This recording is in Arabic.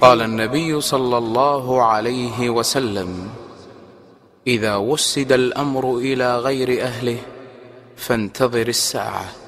قال النبي صلى الله عليه وسلم إذا وسد الأمر إلى غير أهله فانتظر الساعة.